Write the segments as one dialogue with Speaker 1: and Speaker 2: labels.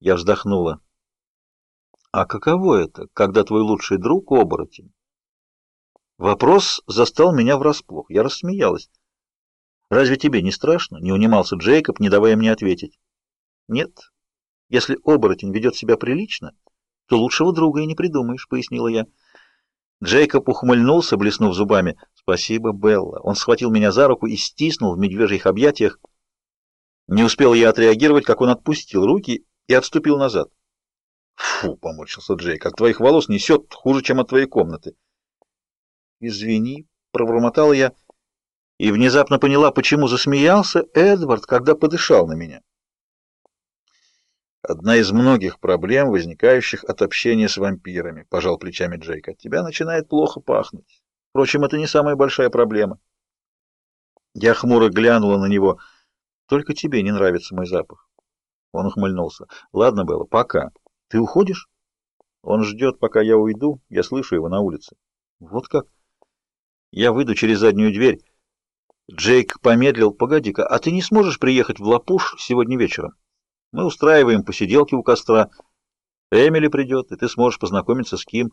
Speaker 1: Я вздохнула. А каково это, когда твой лучший друг оборотень? Вопрос застал меня врасплох. Я рассмеялась. Разве тебе не страшно? Не унимался Джейкоб, не давая мне ответить. Нет. Если оборотень ведет себя прилично, то лучшего друга и не придумаешь, пояснила я. Джейкоб ухмыльнулся, блеснув зубами. «Спасибо, Белла». Он схватил меня за руку и стиснул в медвежьих объятиях. Не успел я отреагировать, как он отпустил руки и отступил назад. «Фу!» — поморщился Джей. «Как твоих волос несет хуже, чем от твоей комнаты». «Извини», — пробормотала я, и внезапно поняла, почему засмеялся Эдвард, когда подышал на меня. Одна из многих проблем, возникающих от общения с вампирами, пожал плечами Джейк. От тебя начинает плохо пахнуть. Впрочем, это не самая большая проблема. Я хмуро глянула на него. Только тебе не нравится мой запах. Он ухмыльнулся. Ладно, было, пока. Ты уходишь? Он ждет, пока я уйду. Я слышу его на улице. Вот как? Я выйду через заднюю дверь. Джейк помедлил. Погоди-ка, а ты не сможешь приехать в Лапуш сегодня вечером? Мы устраиваем посиделки у костра. Эмили придет, и ты сможешь познакомиться с Ким.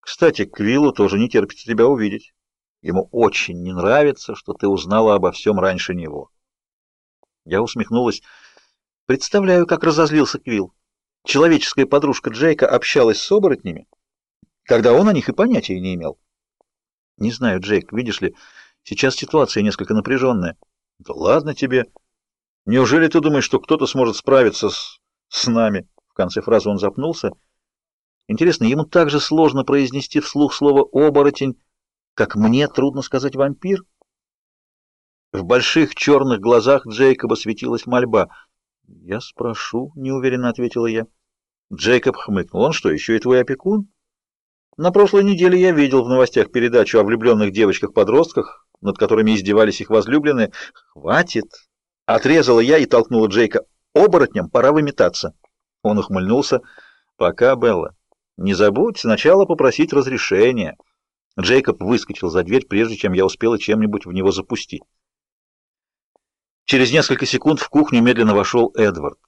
Speaker 1: Кстати, Квиллу тоже не терпится тебя увидеть. Ему очень не нравится, что ты узнала обо всем раньше него. Я усмехнулась. Представляю, как разозлился Квилл. Человеческая подружка Джейка общалась с оборотнями, когда он о них и понятия не имел. Не знаю, Джейк, видишь ли, сейчас ситуация несколько напряженная. Да ладно тебе. Неужели ты думаешь, что кто-то сможет справиться с, с нами? В конце фразы он запнулся. Интересно, ему так же сложно произнести вслух слово «оборотень», как мне трудно сказать «вампир»? В больших черных глазах Джейкоба светилась мольба. «Я спрошу», — неуверенно ответила я. Джейкоб хмыкнул. «Он что, еще и твой опекун?» «На прошлой неделе я видел в новостях передачу о влюбленных девочках-подростках, над которыми издевались их возлюбленные. Хватит!» Отрезала я и толкнула Джейка. «Оборотням пора выметаться». Он ухмыльнулся. «Пока, Белла. Не забудь сначала попросить разрешения». Джейкоб выскочил за дверь, прежде чем я успела чем-нибудь в него запустить. Через несколько секунд в кухню медленно вошел Эдвард.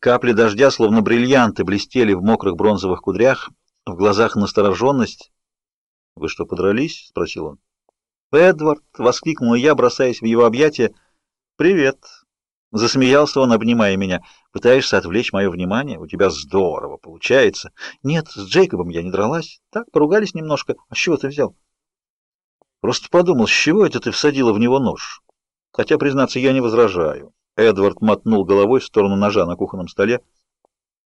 Speaker 1: Капли дождя, словно бриллианты, блестели в мокрых бронзовых кудрях, в глазах настороженность. «Вы что, подрались?» — спросил он. «Эдвард!» — воскликнула я, бросаясь в его объятия — «Привет!» — засмеялся он, обнимая меня. «Пытаешься отвлечь мое внимание? У тебя здорово получается!» «Нет, с Джейкобом я не дралась. Так, поругались немножко. А с чего ты взял?» «Просто подумал, с чего это ты всадила в него нож?» «Хотя, признаться, я не возражаю». Эдвард мотнул головой в сторону ножа на кухонном столе.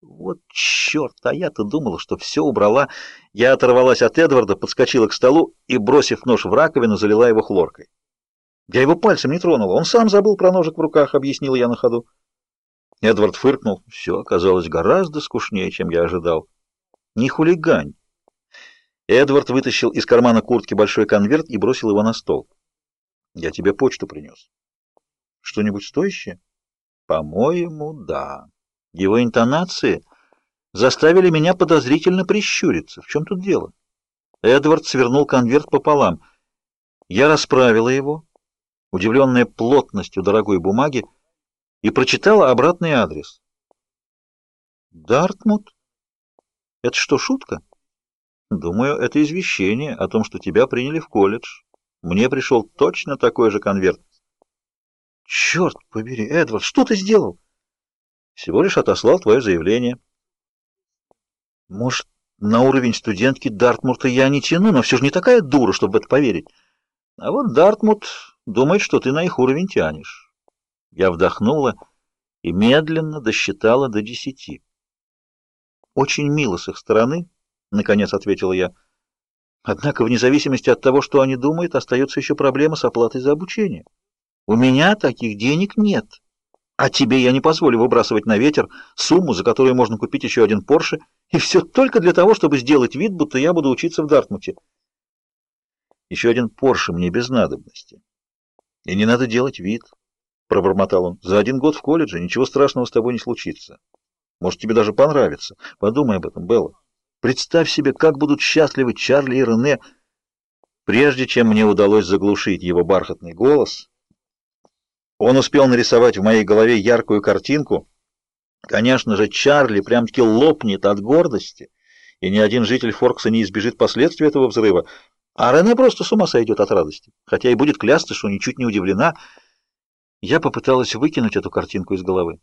Speaker 1: «Вот черт! А я-то думала, что все убрала. Я оторвалась от Эдварда, подскочила к столу и, бросив нож в раковину, залила его хлоркой. Я его пальцем не тронула. Он сам забыл про ножик в руках, объяснил я на ходу. Эдвард фыркнул. Все оказалось гораздо скучнее, чем я ожидал. Не хулигань. Эдвард вытащил из кармана куртки большой конверт и бросил его на стол. Я тебе почту принес. Что-нибудь стоящее? По-моему, да. Его интонации заставили меня подозрительно прищуриться. В чем тут дело? Эдвард свернул конверт пополам. Я расправила его, удивленная плотностью дорогой бумаги, и прочитала обратный адрес. «Дартмут? Это что, шутка?» «Думаю, это извещение о том, что тебя приняли в колледж. Мне пришел точно такой же конверт». «Черт побери, Эдвард, что ты сделал?» «Всего лишь отослал твое заявление». «Может, на уровень студентки Дартмута я не тяну, но все же не такая дура, чтобы это поверить. А вот Дартмут думает, что ты на их уровень тянешь. Я вдохнула и медленно досчитала до десяти. Очень мило с их стороны, наконец ответила я. Однако, вне зависимости от того, что они думают, остается еще проблема с оплатой за обучение. У меня таких денег нет. А тебе я не позволю выбрасывать на ветер сумму, за которую можно купить еще один Порше, и все только для того, чтобы сделать вид, будто я буду учиться в Дартмуте. Еще один Порше мне без надобности. И не надо делать вид, — пробормотал он. За один год в колледже ничего страшного с тобой не случится. Может, тебе даже понравится. Подумай об этом, Белла. Представь себе, как будут счастливы Чарли и Рене. Прежде чем мне удалось заглушить его бархатный голос, он успел нарисовать в моей голове яркую картинку, Конечно же, Чарли прям-таки лопнет от гордости, и ни один житель Форкса не избежит последствий этого взрыва, а Рене просто с ума сойдет от радости, хотя и будет клясться, что ничуть не удивлена. Я попыталась выкинуть эту картинку из головы.